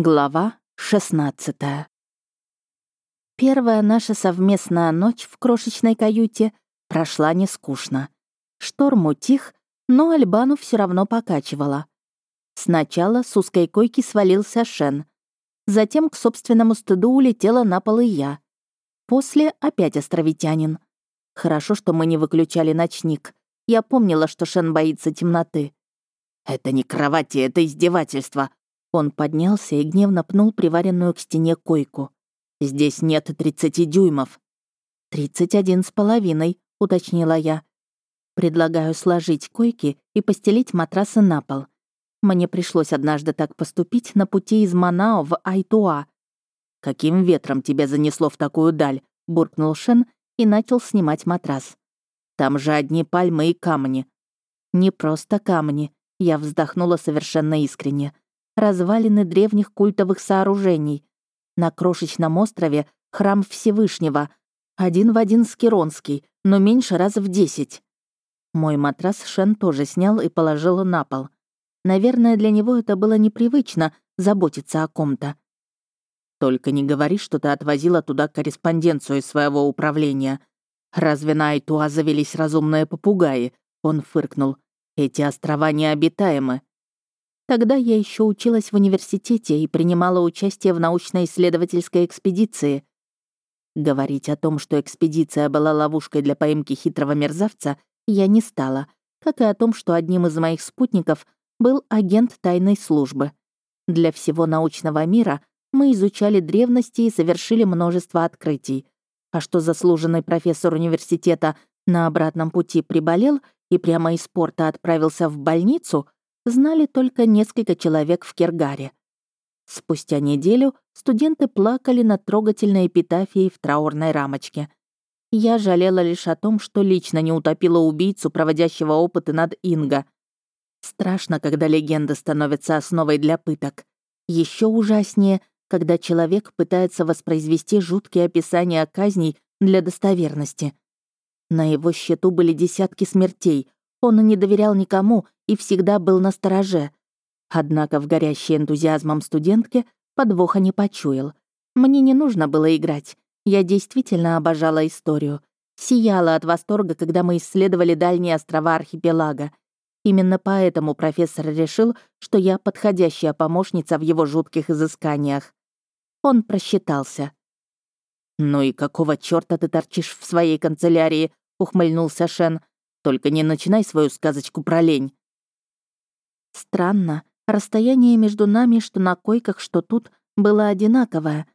Глава 16 Первая наша совместная ночь в крошечной каюте прошла нескучно. Шторм утих, но Альбану все равно покачивало. Сначала с узкой койки свалился Шен. Затем к собственному стыду улетела на пол и я. После опять островитянин. Хорошо, что мы не выключали ночник. Я помнила, что Шен боится темноты. «Это не кровати, это издевательство», он поднялся и гневно пнул приваренную к стене койку. «Здесь нет тридцати дюймов». «Тридцать один с половиной», — уточнила я. «Предлагаю сложить койки и постелить матрасы на пол. Мне пришлось однажды так поступить на пути из Манао в Айтуа». «Каким ветром тебя занесло в такую даль?» — буркнул Шен и начал снимать матрас. «Там же одни пальмы и камни». «Не просто камни», — я вздохнула совершенно искренне развалины древних культовых сооружений. На крошечном острове храм Всевышнего, один в один с Керонский, но меньше раз в десять. Мой матрас Шен тоже снял и положил на пол. Наверное, для него это было непривычно заботиться о ком-то. «Только не говори, что ты отвозила туда корреспонденцию из своего управления. Разве на Айтуа завелись разумные попугаи?» Он фыркнул. «Эти острова необитаемы. Тогда я еще училась в университете и принимала участие в научно-исследовательской экспедиции. Говорить о том, что экспедиция была ловушкой для поимки хитрого мерзавца, я не стала, как и о том, что одним из моих спутников был агент тайной службы. Для всего научного мира мы изучали древности и совершили множество открытий. А что заслуженный профессор университета на обратном пути приболел и прямо из порта отправился в больницу — знали только несколько человек в Кергаре. Спустя неделю студенты плакали над трогательной эпитафией в траурной рамочке. Я жалела лишь о том, что лично не утопила убийцу, проводящего опыты над Инго. Страшно, когда легенда становится основой для пыток. Еще ужаснее, когда человек пытается воспроизвести жуткие описания казней для достоверности. На его счету были десятки смертей, он не доверял никому и всегда был на стороже. Однако в горящей энтузиазмом студентке подвоха не почуял. Мне не нужно было играть. Я действительно обожала историю. Сияла от восторга, когда мы исследовали дальние острова архипелага. Именно поэтому профессор решил, что я подходящая помощница в его жутких изысканиях. Он просчитался. «Ну и какого чёрта ты торчишь в своей канцелярии?» — ухмыльнулся Шен. Только не начинай свою сказочку про лень». Странно, расстояние между нами, что на койках, что тут, было одинаковое,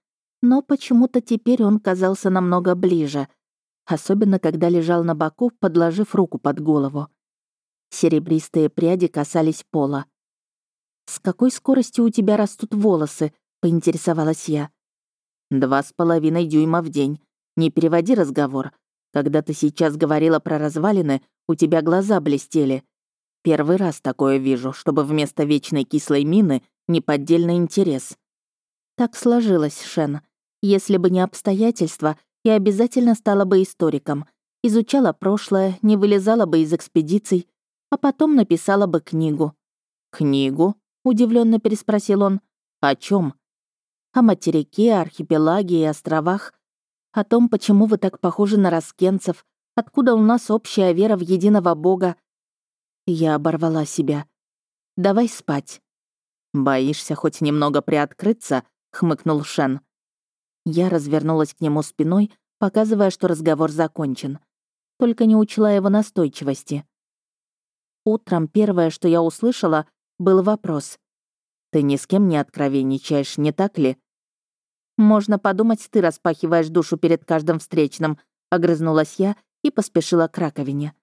но почему-то теперь он казался намного ближе, особенно когда лежал на боку, подложив руку под голову. Серебристые пряди касались пола. «С какой скоростью у тебя растут волосы?» — поинтересовалась я. «Два с половиной дюйма в день. Не переводи разговор. Когда ты сейчас говорила про развалины, у тебя глаза блестели. Первый раз такое вижу, чтобы вместо вечной кислой мины неподдельный интерес. Так сложилось, Шен. Если бы не обстоятельства, я обязательно стала бы историком. Изучала прошлое, не вылезала бы из экспедиций, а потом написала бы книгу. «Книгу?» — удивленно переспросил он. «О чем? «О материке, архипелаге и островах. О том, почему вы так похожи на раскенцев, Откуда у нас общая вера в единого Бога? Я оборвала себя. Давай спать. Боишься хоть немного приоткрыться? хмыкнул Шен. Я развернулась к нему спиной, показывая, что разговор закончен. Только не учла его настойчивости. Утром первое, что я услышала, был вопрос. «Ты ни с кем не откровенничаешь, не так ли?» «Можно подумать, ты распахиваешь душу перед каждым встречным», — огрызнулась я и поспешила к раковине.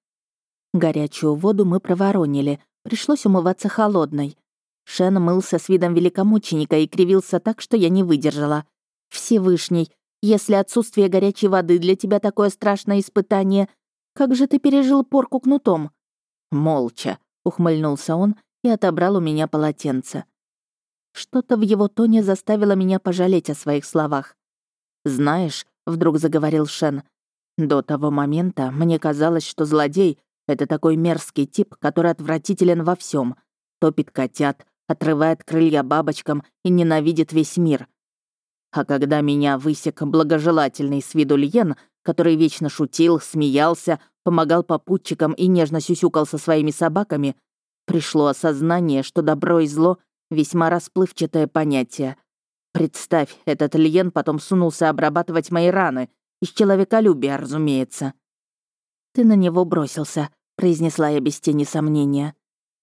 Горячую воду мы проворонили, пришлось умываться холодной. Шен мылся с видом великомученика и кривился так, что я не выдержала. «Всевышний, если отсутствие горячей воды для тебя такое страшное испытание, как же ты пережил порку кнутом?» «Молча», — ухмыльнулся он и отобрал у меня полотенце. Что-то в его тоне заставило меня пожалеть о своих словах. «Знаешь», — вдруг заговорил Шен, до того момента мне казалось, что злодей — это такой мерзкий тип, который отвратителен во всем. Топит котят, отрывает крылья бабочкам и ненавидит весь мир. А когда меня высек благожелательный с виду Льен, который вечно шутил, смеялся, помогал попутчикам и нежно сюсюкал со своими собаками, пришло осознание, что добро и зло — весьма расплывчатое понятие. Представь, этот Льен потом сунулся обрабатывать мои раны, из человеколюбия, разумеется. «Ты на него бросился», — произнесла я без тени сомнения.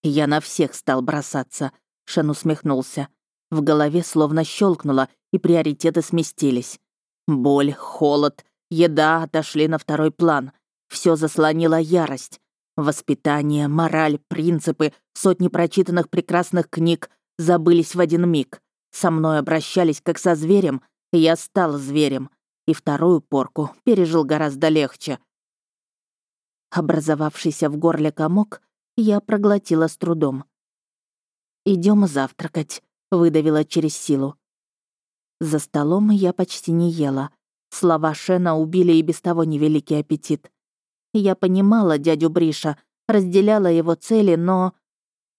«Я на всех стал бросаться», — Шен усмехнулся. В голове словно щелкнуло, и приоритеты сместились. Боль, холод, еда отошли на второй план. Все заслонила ярость. Воспитание, мораль, принципы, сотни прочитанных прекрасных книг забылись в один миг. Со мной обращались как со зверем, и я стал зверем. И вторую порку пережил гораздо легче. Образовавшийся в горле комок я проглотила с трудом. Идем завтракать», — выдавила через силу. За столом я почти не ела. Слова Шена убили и без того невеликий аппетит. Я понимала дядю Бриша, разделяла его цели, но...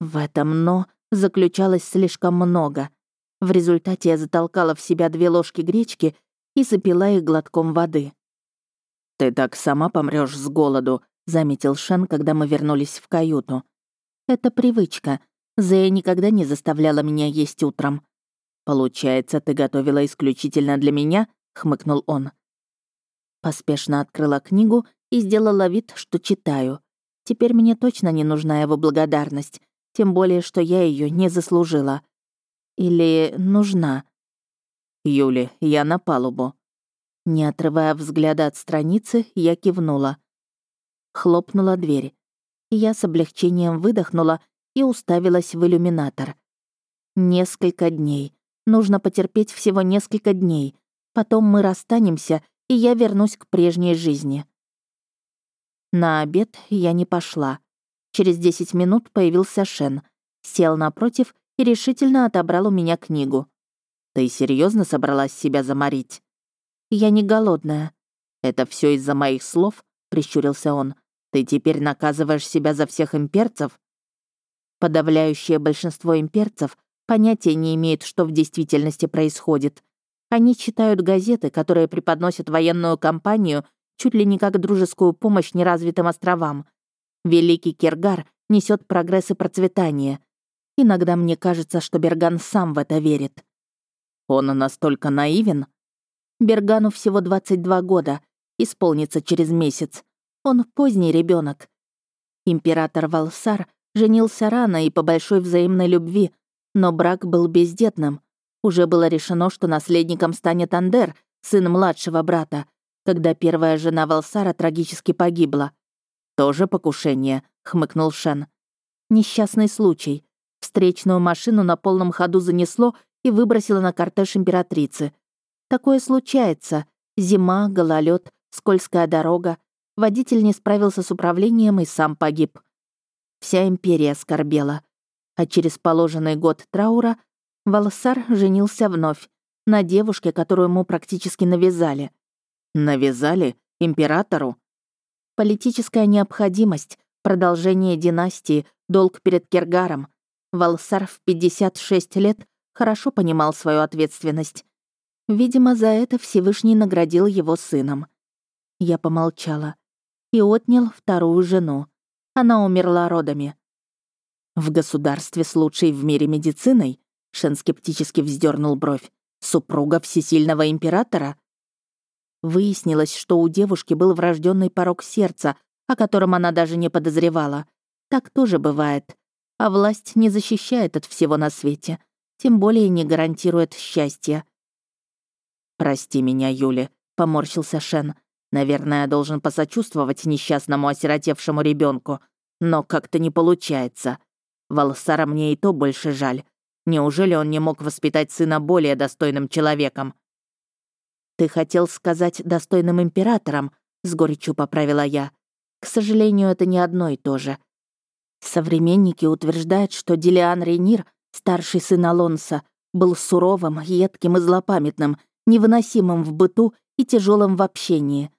В этом «но» заключалось слишком много. В результате я затолкала в себя две ложки гречки и запила их глотком воды. «Ты так сама помрёшь с голоду», — заметил Шен, когда мы вернулись в каюту. «Это привычка. Зея никогда не заставляла меня есть утром. «Получается, ты готовила исключительно для меня?» — хмыкнул он. Поспешно открыла книгу и сделала вид, что читаю. Теперь мне точно не нужна его благодарность, тем более, что я ее не заслужила. Или нужна. «Юли, я на палубу». Не отрывая взгляда от страницы, я кивнула. Хлопнула дверь. Я с облегчением выдохнула и уставилась в иллюминатор. Несколько дней. Нужно потерпеть всего несколько дней. Потом мы расстанемся, и я вернусь к прежней жизни. На обед я не пошла. Через 10 минут появился Шен, сел напротив и решительно отобрал у меня книгу. «Ты серьезно собралась себя заморить?» «Я не голодная». «Это все из-за моих слов?» — прищурился он. «Ты теперь наказываешь себя за всех имперцев?» Подавляющее большинство имперцев понятия не имеют, что в действительности происходит. Они читают газеты, которые преподносят военную кампанию чуть ли не как дружескую помощь неразвитым островам. Великий Киргар несет прогресс и процветание. Иногда мне кажется, что Берган сам в это верит. Он настолько наивен? Бергану всего 22 года, исполнится через месяц. Он поздний ребенок. Император Валсар женился рано и по большой взаимной любви, но брак был бездетным. Уже было решено, что наследником станет Андер, сын младшего брата, когда первая жена Валсара трагически погибла. «Тоже покушение», — хмыкнул Шен. «Несчастный случай. Встречную машину на полном ходу занесло и выбросило на кортеж императрицы. Такое случается. Зима, гололед, скользкая дорога. Водитель не справился с управлением и сам погиб. Вся империя скорбела а через положенный год траура Валсар женился вновь на девушке, которую ему практически навязали. Навязали? Императору? Политическая необходимость, продолжение династии, долг перед Кергаром. Валсар в 56 лет хорошо понимал свою ответственность. Видимо, за это Всевышний наградил его сыном. Я помолчала. И отнял вторую жену. Она умерла родами. В государстве с лучшей в мире медициной Шен скептически вздернул бровь. Супруга всесильного императора? Выяснилось, что у девушки был врожденный порог сердца, о котором она даже не подозревала. Так тоже бывает. А власть не защищает от всего на свете, тем более не гарантирует счастья. «Прости меня, Юли», — поморщился Шен. «Наверное, я должен посочувствовать несчастному осиротевшему ребенку, но как-то не получается». Валсара мне и то больше жаль. Неужели он не мог воспитать сына более достойным человеком? «Ты хотел сказать достойным императором», — с горечью поправила я. «К сожалению, это не одно и то же. Современники утверждают, что Дилиан Рейнир, старший сын Алонса, был суровым, едким и злопамятным, невыносимым в быту и тяжелым в общении.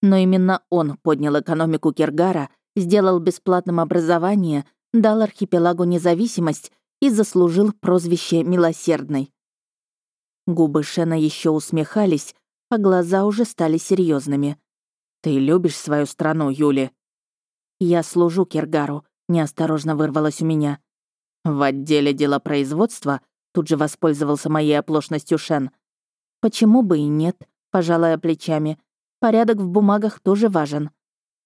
Но именно он поднял экономику Киргара, сделал бесплатным образование, дал архипелагу независимость и заслужил прозвище «Милосердный». Губы Шена еще усмехались, а глаза уже стали серьезными. «Ты любишь свою страну, Юли?» «Я служу Киргару», — неосторожно вырвалось у меня. «В отделе делопроизводства?» — тут же воспользовался моей оплошностью Шен. «Почему бы и нет?» — пожалая плечами. «Порядок в бумагах тоже важен».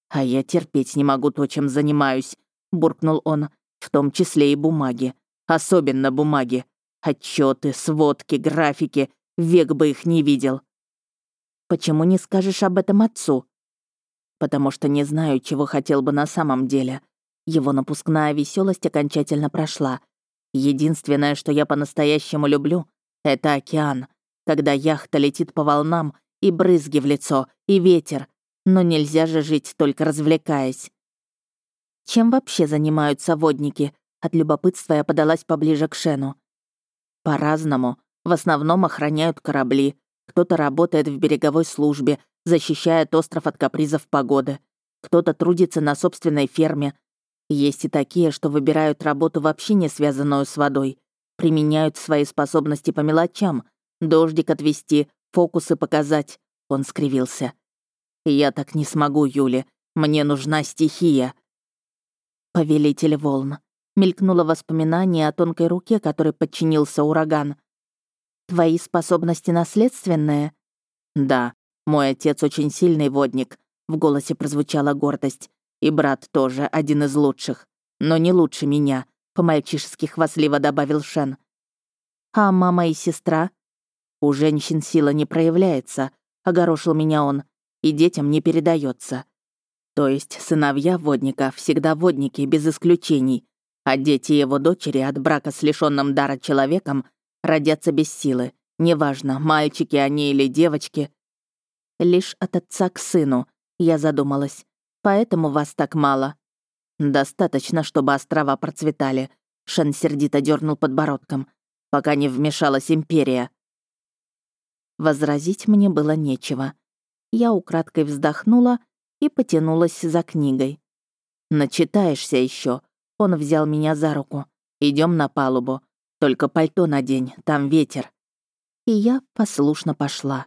«А я терпеть не могу то, чем занимаюсь», — буркнул он. «В том числе и бумаги. Особенно бумаги. Отчеты, сводки, графики. Век бы их не видел». «Почему не скажешь об этом отцу?» «Потому что не знаю, чего хотел бы на самом деле». Его напускная веселость окончательно прошла. Единственное, что я по-настоящему люблю, это океан, когда яхта летит по волнам, и брызги в лицо, и ветер. Но нельзя же жить только развлекаясь. Чем вообще занимаются водники? От любопытства я подалась поближе к Шену. По-разному. В основном охраняют корабли. Кто-то работает в береговой службе, защищает остров от капризов погоды. Кто-то трудится на собственной ферме. Есть и такие, что выбирают работу вообще не связанную с водой. Применяют свои способности по мелочам. Дождик отвести, фокусы показать. Он скривился. «Я так не смогу, Юля. Мне нужна стихия». «Повелитель волн», мелькнуло воспоминание о тонкой руке, которой подчинился ураган. «Твои способности наследственные?» «Да, мой отец очень сильный водник», — в голосе прозвучала гордость. «И брат тоже один из лучших. Но не лучше меня», — по-мальчишески хвастливо добавил Шен. «А мама и сестра?» «У женщин сила не проявляется», — огорошил меня он, «и детям не передается. То есть сыновья водника всегда водники, без исключений, а дети его дочери от брака с лишенным дара человеком родятся без силы. Неважно, мальчики они или девочки. Лишь от отца к сыну, я задумалась. Поэтому вас так мало. Достаточно, чтобы острова процветали. Шен сердито дернул подбородком, пока не вмешалась империя. Возразить мне было нечего. Я украдкой вздохнула и потянулась за книгой. «Начитаешься еще, он взял меня за руку. Идем на палубу. Только пальто надень, там ветер». И я послушно пошла.